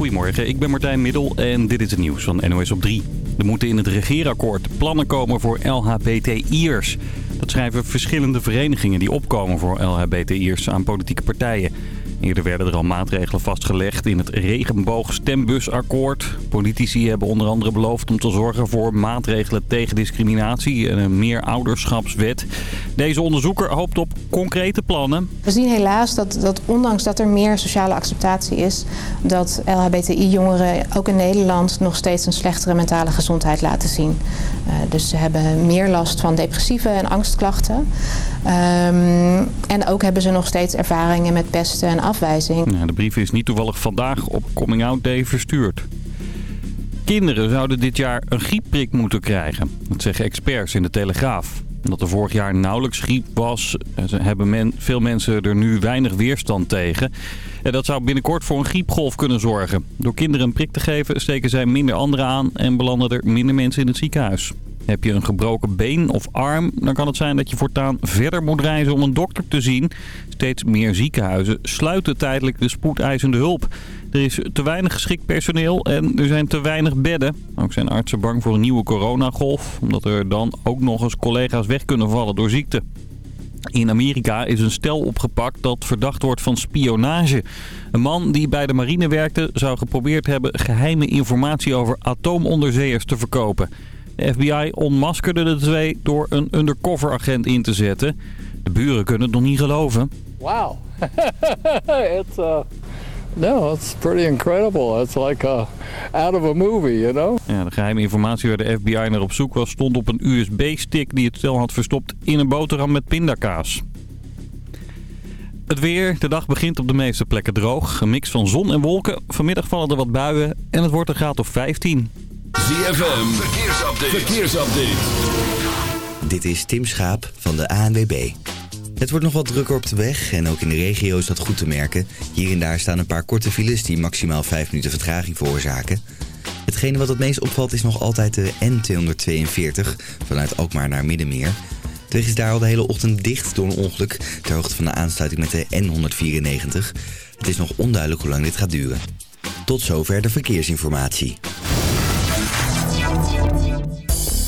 Goedemorgen, ik ben Martijn Middel en dit is het nieuws van NOS op 3. Er moeten in het regeerakkoord plannen komen voor LHBTI'ers. Dat schrijven verschillende verenigingen die opkomen voor LHBTI'ers aan politieke partijen. Eerder werden er al maatregelen vastgelegd in het regenboogstembusakkoord. Politici hebben onder andere beloofd om te zorgen voor maatregelen tegen discriminatie en een meer ouderschapswet. Deze onderzoeker hoopt op concrete plannen. We zien helaas dat, dat ondanks dat er meer sociale acceptatie is, dat LHBTI-jongeren ook in Nederland nog steeds een slechtere mentale gezondheid laten zien. Uh, dus ze hebben meer last van depressieve en angstklachten. Um, en ook hebben ze nog steeds ervaringen met pesten en afwijzing. Ja, de brief is niet toevallig vandaag op Coming Out Day verstuurd. Kinderen zouden dit jaar een griepprik moeten krijgen. Dat zeggen experts in de Telegraaf. Omdat er vorig jaar nauwelijks griep was, hebben men, veel mensen er nu weinig weerstand tegen. En dat zou binnenkort voor een griepgolf kunnen zorgen. Door kinderen een prik te geven steken zij minder anderen aan en belanden er minder mensen in het ziekenhuis. Heb je een gebroken been of arm, dan kan het zijn dat je voortaan verder moet reizen om een dokter te zien. Steeds meer ziekenhuizen sluiten tijdelijk de spoedeisende hulp. Er is te weinig geschikt personeel en er zijn te weinig bedden. Ook zijn artsen bang voor een nieuwe coronagolf, omdat er dan ook nog eens collega's weg kunnen vallen door ziekte. In Amerika is een stel opgepakt dat verdacht wordt van spionage. Een man die bij de marine werkte zou geprobeerd hebben geheime informatie over atoomonderzeeërs te verkopen. De FBI onmaskerde de twee door een undercover agent in te zetten. De buren kunnen het nog niet geloven. Wow. it's uh no, it's pretty incredible. It's like uh, out of a movie, you know. Ja, de geheime informatie waar de FBI naar op zoek was stond op een USB-stick die het stel had verstopt in een boterham met pindakaas. Het weer. De dag begint op de meeste plekken droog. Een mix van zon en wolken. Vanmiddag vallen er wat buien en het wordt een graad of 15. ZFM, verkeersupdate. verkeersupdate. Dit is Tim Schaap van de ANWB. Het wordt nog wat drukker op de weg en ook in de regio is dat goed te merken. Hier en daar staan een paar korte files die maximaal 5 minuten vertraging veroorzaken. Hetgene wat het meest opvalt is nog altijd de N242 vanuit Alkmaar naar Middenmeer. De weg is daar al de hele ochtend dicht door een ongeluk ter hoogte van de aansluiting met de N194. Het is nog onduidelijk hoe lang dit gaat duren. Tot zover de verkeersinformatie.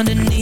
Underneath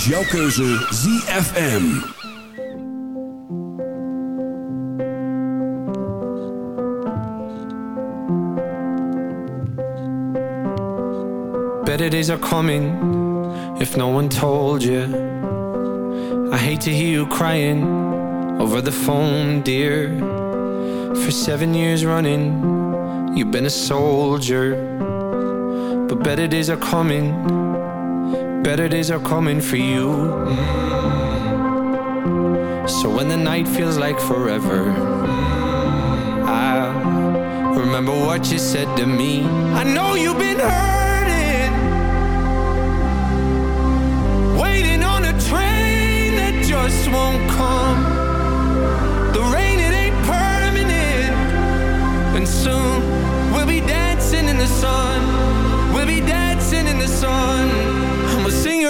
is jouw keuze ZFM. Better days are coming if no one told you. I hate to hear you crying over the phone, dear. For seven years running, you've been a soldier. But better days are coming, better days are coming for you. So when the night feels like forever, I'll remember what you said to me. I know you've been hurting, waiting on a train that just won't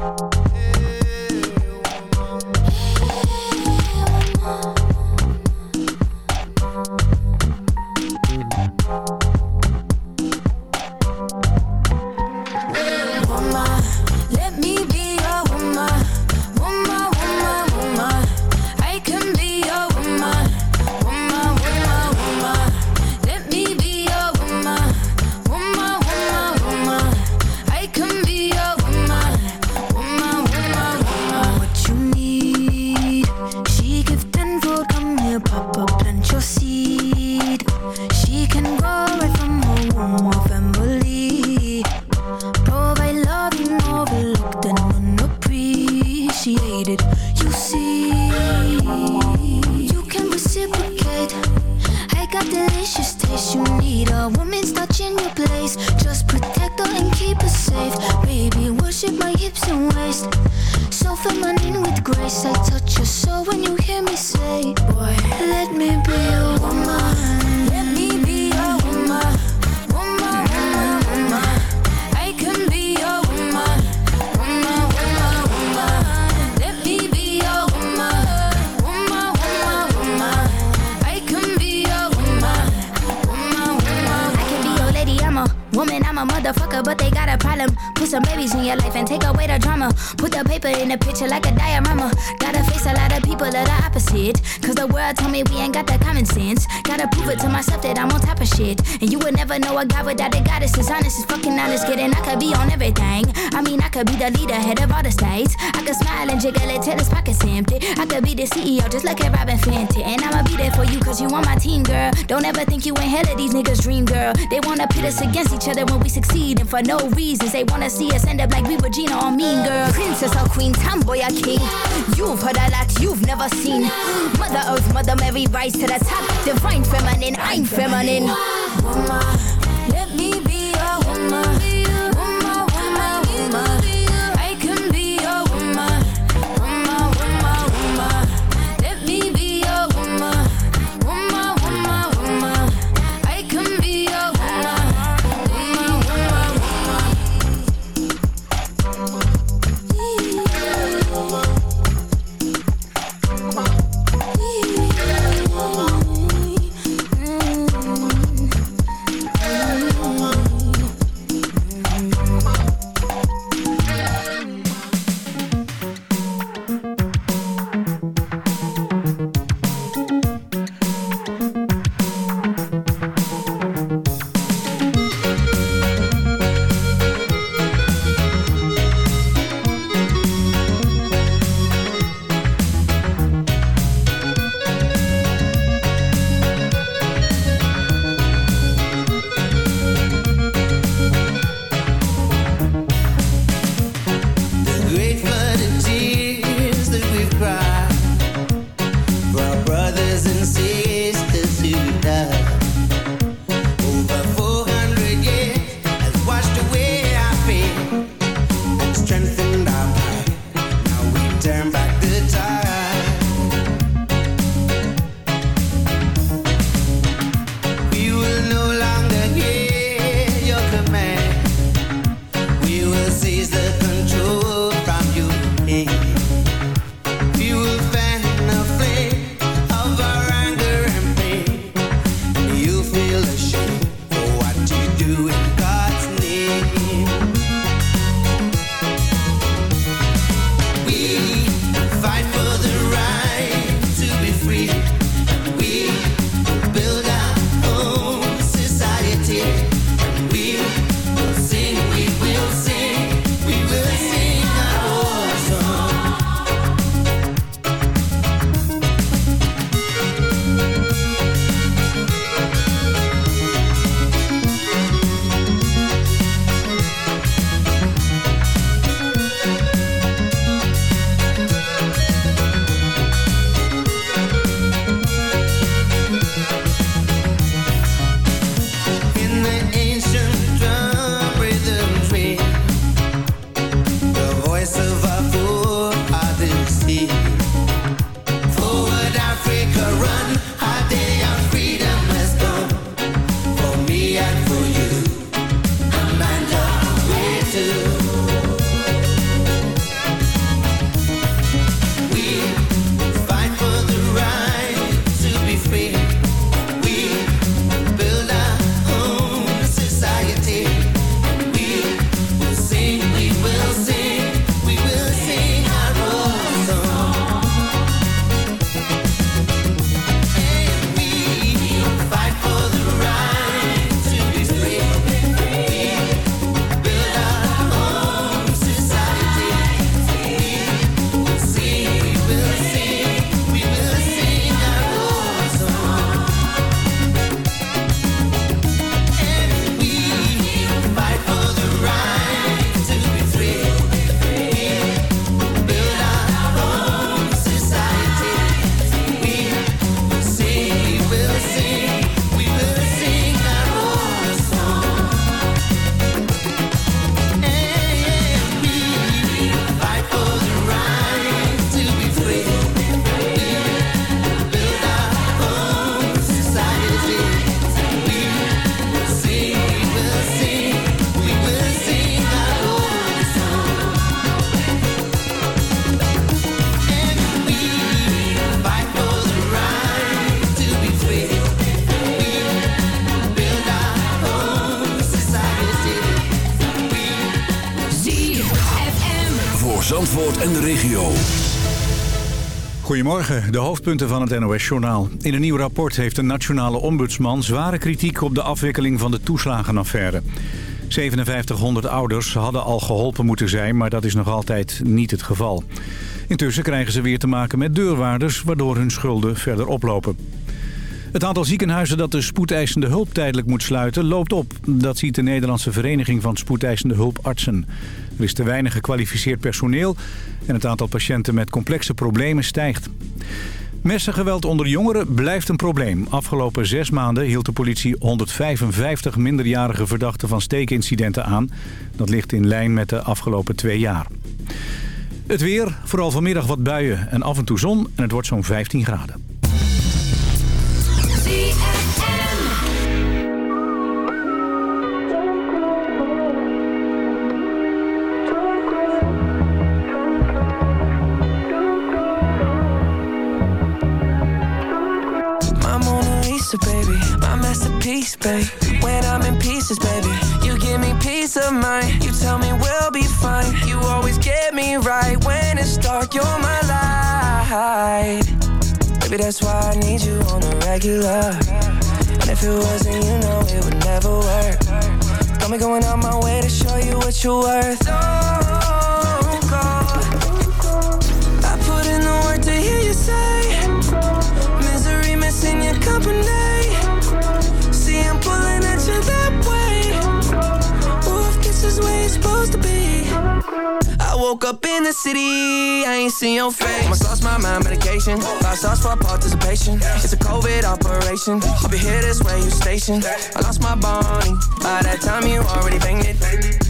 Bye. cause you on my team, girl. Don't ever think you ain't hell of these niggas' dream, girl. They wanna pit us against each other when we succeed, and for no reasons. They wanna see us end up like we Regina or Mean Girl. Princess or queen, tomboy or king. You've heard a lot you've never seen. Mother Earth, Mother Mary, rise to the top. Divine feminine, I'm feminine. Woman. seize the control. De hoofdpunten van het NOS-journaal. In een nieuw rapport heeft de nationale ombudsman zware kritiek op de afwikkeling van de toeslagenaffaire. 5700 ouders hadden al geholpen moeten zijn, maar dat is nog altijd niet het geval. Intussen krijgen ze weer te maken met deurwaarders, waardoor hun schulden verder oplopen. Het aantal ziekenhuizen dat de spoedeisende hulp tijdelijk moet sluiten loopt op. Dat ziet de Nederlandse Vereniging van Spoedeisende Hulpartsen. Er is te weinig gekwalificeerd personeel en het aantal patiënten met complexe problemen stijgt. Messengeweld onder jongeren blijft een probleem. Afgelopen zes maanden hield de politie 155 minderjarige verdachten van steekincidenten aan. Dat ligt in lijn met de afgelopen twee jaar. Het weer, vooral vanmiddag wat buien en af en toe zon en het wordt zo'n 15 graden. Babe. When I'm in pieces, baby, you give me peace of mind. You tell me we'll be fine. You always get me right when it's dark. You're my light, baby. That's why I need you on the regular. And if it wasn't, you know it would never work. Got me going out my way to show you what you're worth. Oh, Don't go. I put in the work to hear you say. Misery missing your company. His way it's supposed to be. I woke up in the city, I ain't seen your face. Almost lost my mind, medication. Five stars for participation. It's a COVID operation. I'll be here this way, you stationed. I lost my body. By that time, you already banged it.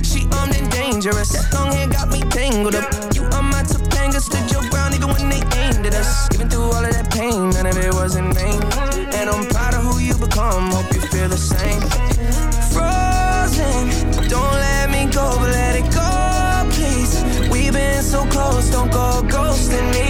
She armed and dangerous. Long hair got me tangled up. You on my Topanga, stood your ground even when they aimed at us. Even through all of that pain, none of it was in vain. And I'm proud of who you become. Hope you feel the same. So close, don't go ghosting me.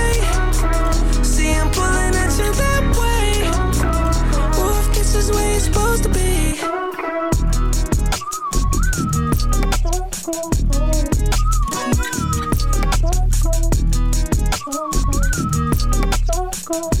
acting that way. Wolf where supposed to be.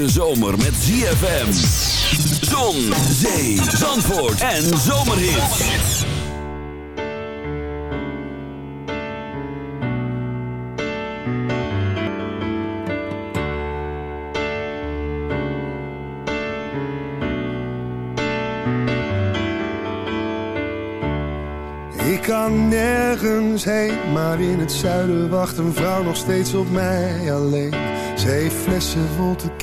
hete zomer met ZFM. Zon, zee, zandvoort en zomerhit. Ik kan nergens heen, maar in het zuiden wacht een vrouw nog steeds op mij alleen. Ze heeft flessen vol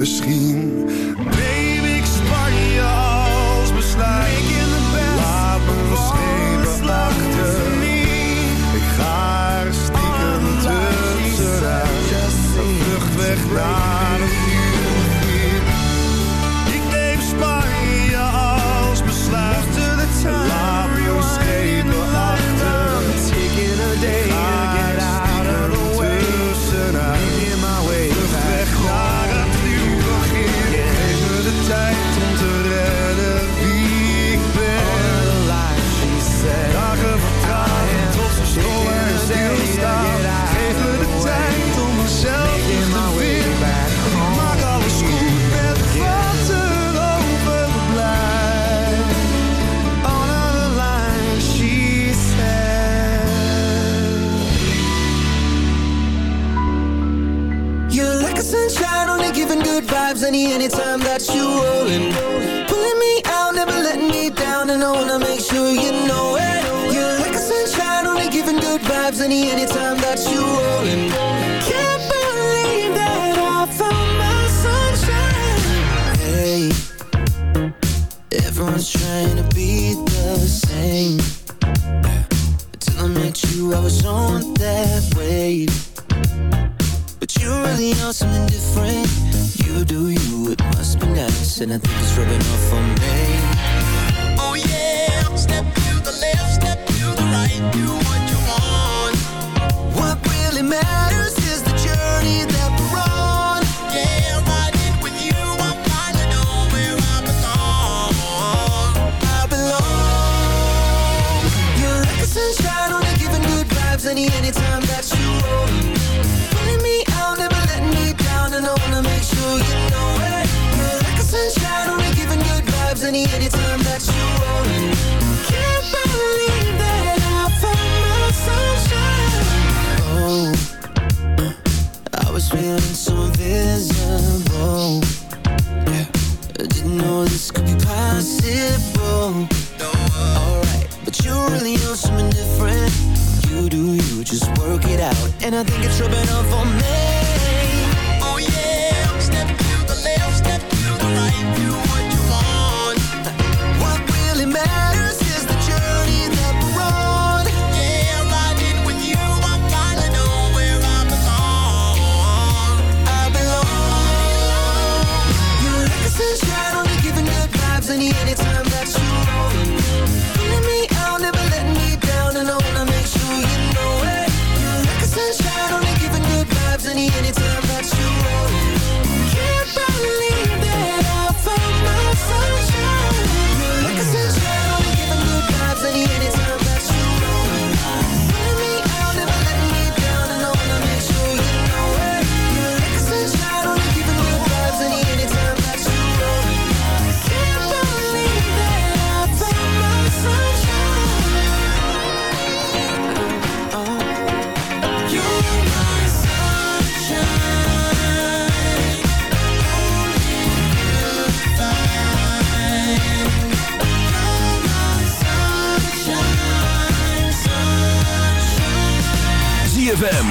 Misschien any anytime and I think it's rubbing off on me. Oh yeah, step to the left, step to the right, do what you want. What really matters anytime that you roll. Can't believe that I found my sunshine. Oh, I was feeling so invisible. Yeah, I didn't know this could be possible. Alright, but you really know something different. You do you, just work it out. And I think it's rubbing off on me.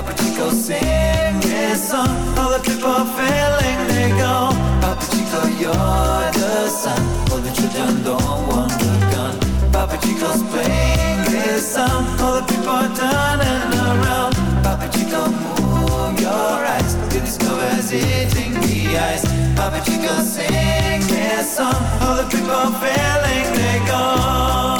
Papa Chico, sing this song. All the people are feeling they go. Papa Chico, you're the sun All the children don't want the gun. Papa Chico's playing this song. All the people are turning around. Papa Chico, move your eyes. The colors eating the ice. Papa Chico, sing this song. All the people are feeling they go.